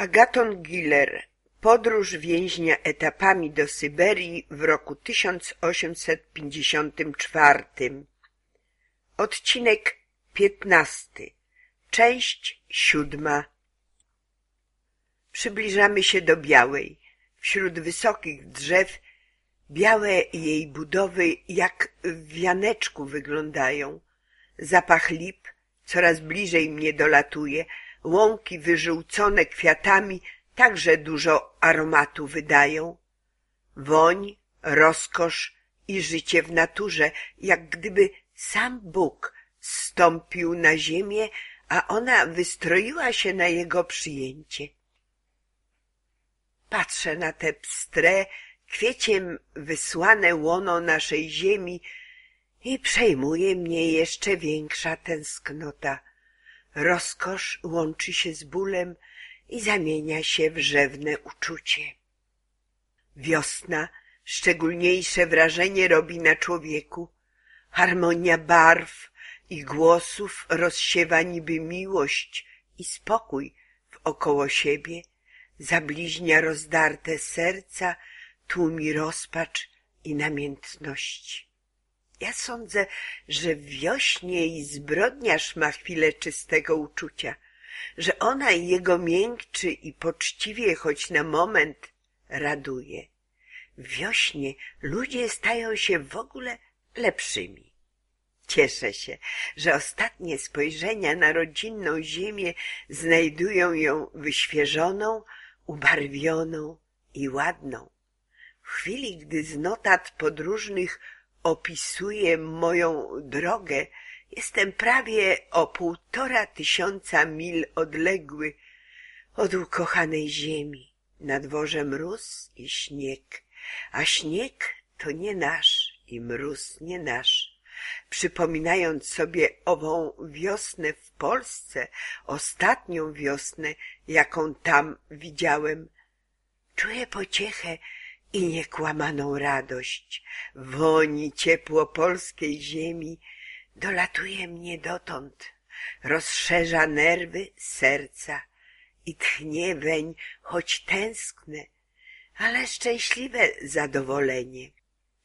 Agaton Giller Podróż więźnia etapami do Syberii w roku 1854 Odcinek 15 Część siódma Przybliżamy się do Białej. Wśród wysokich drzew białe jej budowy jak w wianeczku wyglądają. Zapach lip coraz bliżej mnie dolatuje, łąki wyżółcone kwiatami także dużo aromatu wydają. Woń, rozkosz i życie w naturze, jak gdyby sam Bóg zstąpił na ziemię, a ona wystroiła się na jego przyjęcie. Patrzę na te pstre, kwieciem wysłane łono naszej ziemi i przejmuje mnie jeszcze większa tęsknota. Rozkosz łączy się z bólem i zamienia się w rzewne uczucie. Wiosna szczególniejsze wrażenie robi na człowieku. Harmonia barw i głosów rozsiewa niby miłość i spokój wokoło siebie, zabliźnia rozdarte serca, tłumi rozpacz i namiętność. Ja sądzę, że wiośnie i zbrodniarz ma chwilę czystego uczucia, że ona jego miękczy i poczciwie, choć na moment, raduje. W wiośnie ludzie stają się w ogóle lepszymi. Cieszę się, że ostatnie spojrzenia na rodzinną ziemię znajdują ją wyświeżoną, ubarwioną i ładną. W chwili, gdy z notat podróżnych opisuję moją drogę, jestem prawie o półtora tysiąca mil odległy od ukochanej ziemi. Na dworze mróz i śnieg, a śnieg to nie nasz i mróz nie nasz. Przypominając sobie ową wiosnę w Polsce, ostatnią wiosnę, jaką tam widziałem, czuję pociechę i niekłamaną radość. Woni ciepło polskiej ziemi dolatuje mnie dotąd, rozszerza nerwy serca i tchnie weń, choć tęskne, ale szczęśliwe zadowolenie.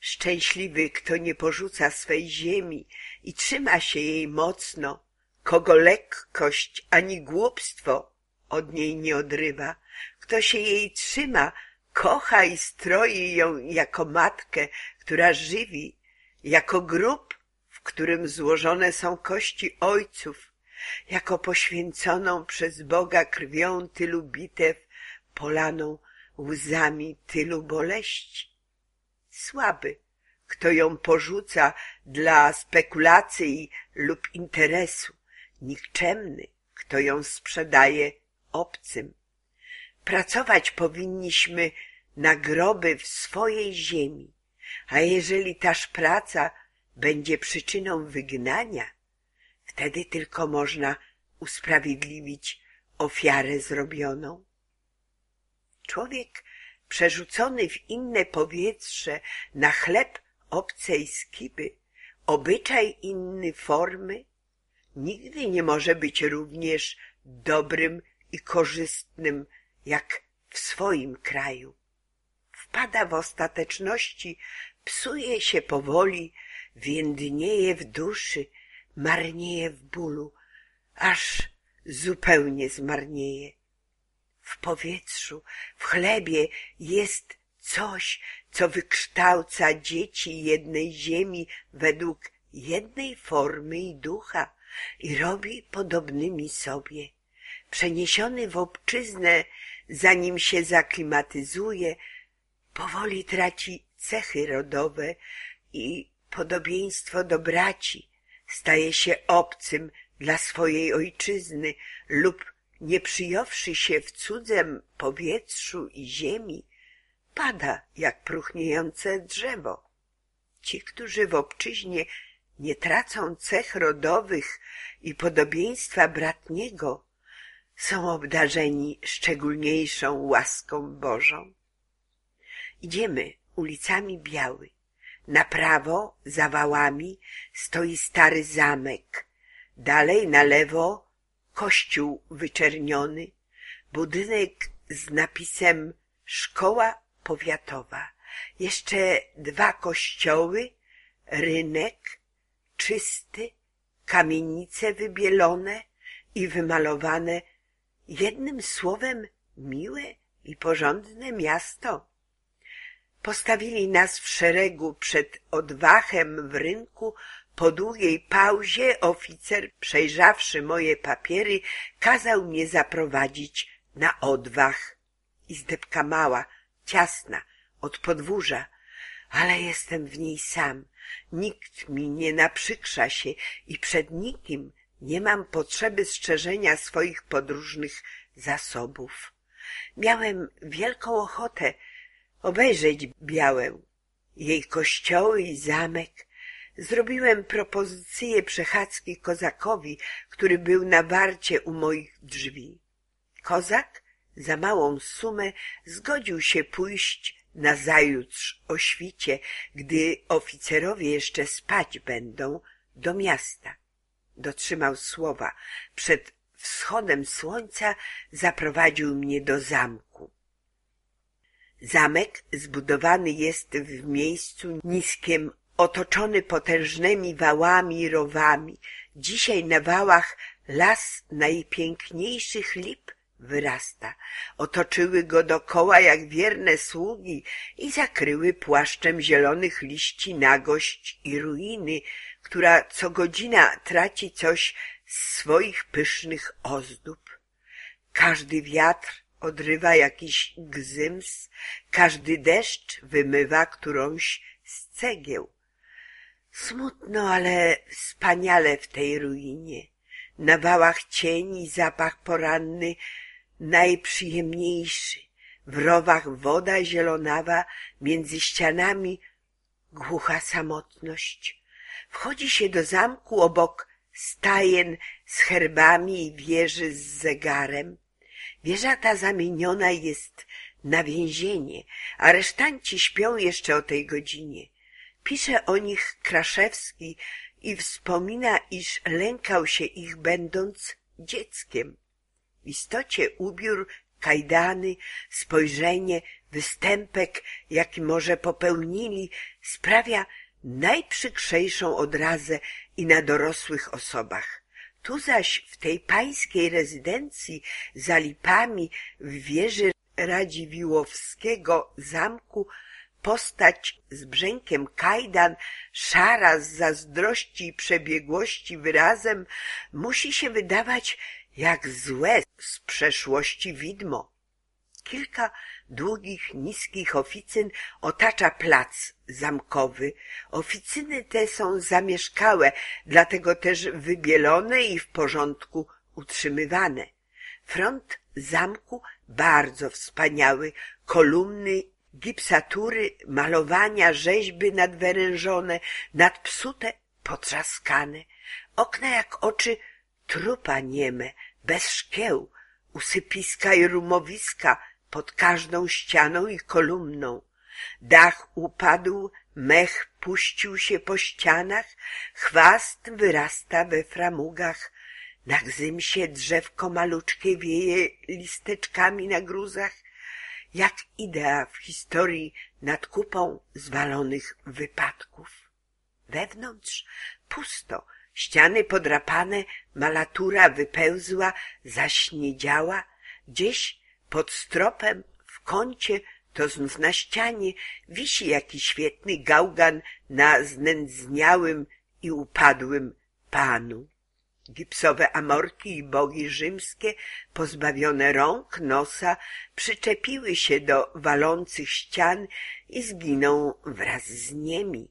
Szczęśliwy, kto nie porzuca swej ziemi i trzyma się jej mocno, kogo lekkość ani głupstwo od niej nie odrywa, kto się jej trzyma, kocha i stroi ją jako matkę, która żywi, jako grób, w którym złożone są kości ojców, jako poświęconą przez Boga krwią tylu bitew, polaną łzami tylu boleści. Słaby, kto ją porzuca dla spekulacji lub interesu, nikczemny, kto ją sprzedaje obcym. Pracować powinniśmy na groby w swojej ziemi, a jeżeli taż praca będzie przyczyną wygnania, wtedy tylko można usprawiedliwić ofiarę zrobioną. Człowiek przerzucony w inne powietrze na chleb obcej skiby, obyczaj inny formy, nigdy nie może być również dobrym i korzystnym jak w swoim kraju. Wpada w ostateczności, psuje się powoli, więdnieje w duszy, marnieje w bólu, aż zupełnie zmarnieje. W powietrzu, w chlebie jest coś, co wykształca dzieci jednej ziemi według jednej formy i ducha i robi podobnymi sobie. Przeniesiony w obczyznę, zanim się zaklimatyzuje, powoli traci cechy rodowe i podobieństwo do braci, staje się obcym dla swojej ojczyzny lub nie przyjąwszy się w cudzem powietrzu i ziemi, pada jak próchniejące drzewo. Ci, którzy w obczyźnie nie tracą cech rodowych i podobieństwa bratniego, są obdarzeni szczególniejszą łaską Bożą. Idziemy ulicami Biały. Na prawo, za wałami, stoi stary zamek. Dalej na lewo kościół wyczerniony. budynek z napisem Szkoła Powiatowa, jeszcze dwa kościoły, rynek, czysty, kamienice wybielone i wymalowane, jednym słowem miłe i porządne miasto. Postawili nas w szeregu przed odwachem w rynku. Po długiej pauzie oficer, przejrzawszy moje papiery, kazał mnie zaprowadzić na odwach. Izdebka mała, ciasna, od podwórza, ale jestem w niej sam. Nikt mi nie naprzykrza się i przed nikim nie mam potrzeby strzeżenia swoich podróżnych zasobów. Miałem wielką ochotę obejrzeć Białę, jej kościoły i zamek. Zrobiłem propozycję przechadzki kozakowi, który był na warcie u moich drzwi. Kozak za małą sumę zgodził się pójść nazajutrz o świcie, gdy oficerowie jeszcze spać będą, do miasta. Dotrzymał słowa. Przed wschodem słońca zaprowadził mnie do zamku. Zamek zbudowany jest w miejscu niskiem, otoczony potężnymi wałami i rowami. Dzisiaj na wałach las najpiękniejszych lip wyrasta. Otoczyły go dokoła jak wierne sługi i zakryły płaszczem zielonych liści nagość i ruiny, która co godzina traci coś z swoich pysznych ozdób. Każdy wiatr odrywa jakiś gzyms, każdy deszcz wymywa którąś z cegieł. Smutno, ale wspaniale w tej ruinie. Na wałach cień i zapach poranny najprzyjemniejszy. W rowach woda zielonawa, między ścianami głucha samotność. Wchodzi się do zamku obok stajen z herbami i wieży z zegarem. Wieża ta zamieniona jest na więzienie, aresztanci śpią jeszcze o tej godzinie. Pisze o nich Kraszewski i wspomina, iż lękał się ich będąc dzieckiem. W istocie ubiór, kajdany, spojrzenie, występek, jaki może popełnili, sprawia najprzykrzejszą odrazę i na dorosłych osobach. Tu zaś w tej pańskiej rezydencji za lipami w wieży Radziwiłowskiego zamku postać z brzękiem kajdan, szara z zazdrości i przebiegłości wyrazem, musi się wydawać jak złe z przeszłości widmo. Kilka długich, niskich oficyn otacza plac zamkowy. Oficyny te są zamieszkałe, dlatego też wybielone i w porządku utrzymywane. Front zamku bardzo wspaniały, kolumny, gipsatury, malowania, rzeźby nadwyrężone, nadpsute, potrzaskane. Okna jak oczy trupa nieme, bez szkieł, usypiska i rumowiska pod każdą ścianą i kolumną. Dach upadł, mech puścił się po ścianach, chwast wyrasta we framugach, na gzymsie drzewko maluczkie wieje listeczkami na gruzach, jak idea w historii nad kupą zwalonych wypadków. Wewnątrz pusto, ściany podrapane, malatura wypełzła, zaśniedziała, gdzieś pod stropem w kącie to znów na ścianie wisi jakiś świetny gałgan na znędzniałym i upadłym panu. Gipsowe amorki i bogi rzymskie, pozbawione rąk, nosa, przyczepiły się do walących ścian i zginą wraz z niemi.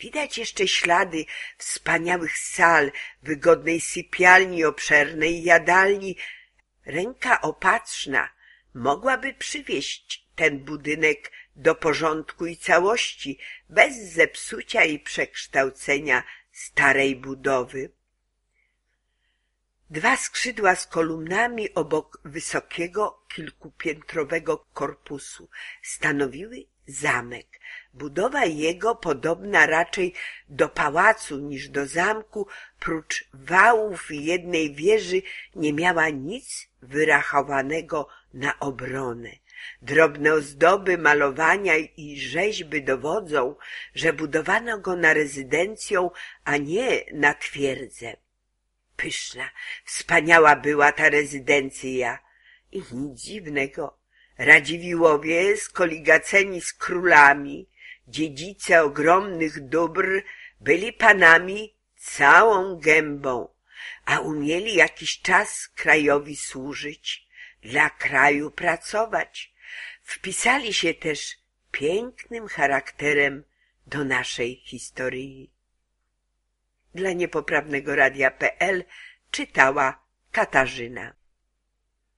Widać jeszcze ślady wspaniałych sal, wygodnej sypialni, obszernej jadalni. Ręka opatrzna mogłaby przywieść ten budynek do porządku i całości, bez zepsucia i przekształcenia starej budowy. Dwa skrzydła z kolumnami obok wysokiego, kilkupiętrowego korpusu stanowiły zamek. Budowa jego, podobna raczej do pałacu niż do zamku, prócz wałów i jednej wieży, nie miała nic wyrachowanego na obronę. Drobne ozdoby, malowania i rzeźby dowodzą, że budowano go na rezydencję, a nie na twierdzę. Pyszna, wspaniała była ta rezydencja i nic dziwnego. Radziwiłowie skoligaceni z królami, dziedzice ogromnych dóbr, byli panami całą gębą, a umieli jakiś czas krajowi służyć, dla kraju pracować. Wpisali się też pięknym charakterem do naszej historii. Dla niepoprawnego radia.pl czytała Katarzyna.